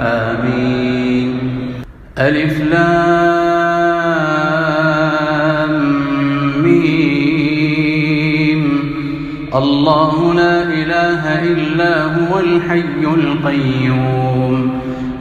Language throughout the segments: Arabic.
آمين. ألف لام ميم. الله لا إله إلا هو الحي القيوم.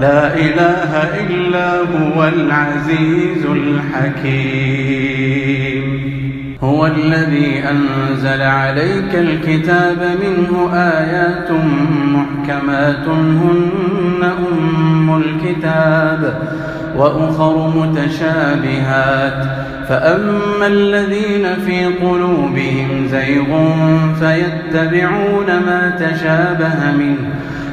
لا إله إلا هو العزيز الحكيم. هو الذي أنزل عليك الكتاب منه آيات محكمات هن أم الكتاب وأخر متشابهات. فأما الذين في قلوبهم زيغ فيتبعون ما تشابه منه.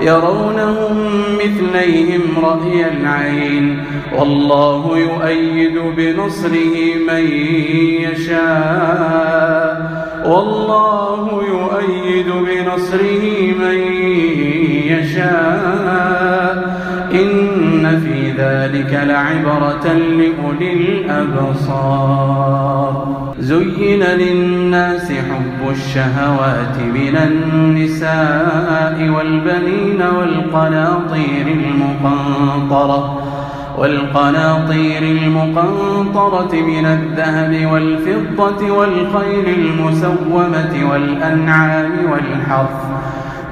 يرونهم مثليهم رأي العين. والله يؤيد بنصره من يشاء. والله يؤيد بنصره من يشاء. ذلك لعبرة لأولي الأبصار. زين للناس حب الشهوات من النساء والبنين والقناطير المقنطرة والقناطير المقنطرة من الذهب والفضة والخيل المسومة والأنعام والحرث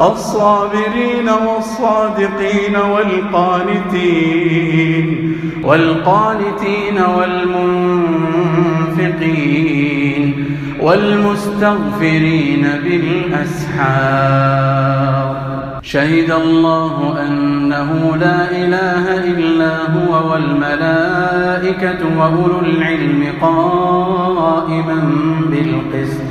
الصابرين والصادقين والقانتين والقانتين والمنفقين والمستغفرين بالأسحار. شهد الله أنه لا إله إلا هو والملائكة وأولو العلم قائما بالقسط.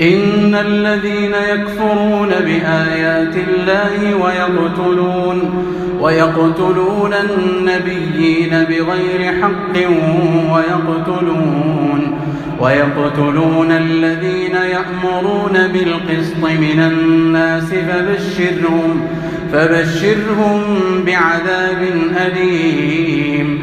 إن الذين يكفرون بآيات الله ويقتلون ويقتلون النبيين بغير حق ويقتلون ويقتلون الذين يأمرون بالقسط من الناس فبشرهم فبشرهم بعذاب أليم.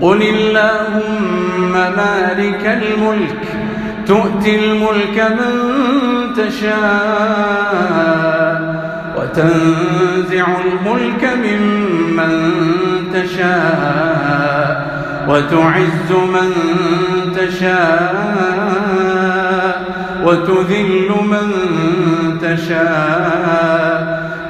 قل اللهم مالك الملك تؤتي الملك من تشاء وتنزع الملك ممن تشاء وتعز من تشاء وتذل من تشاء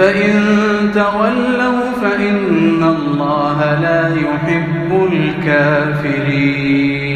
فإن تولوا فإن الله لا يحب الكافرين.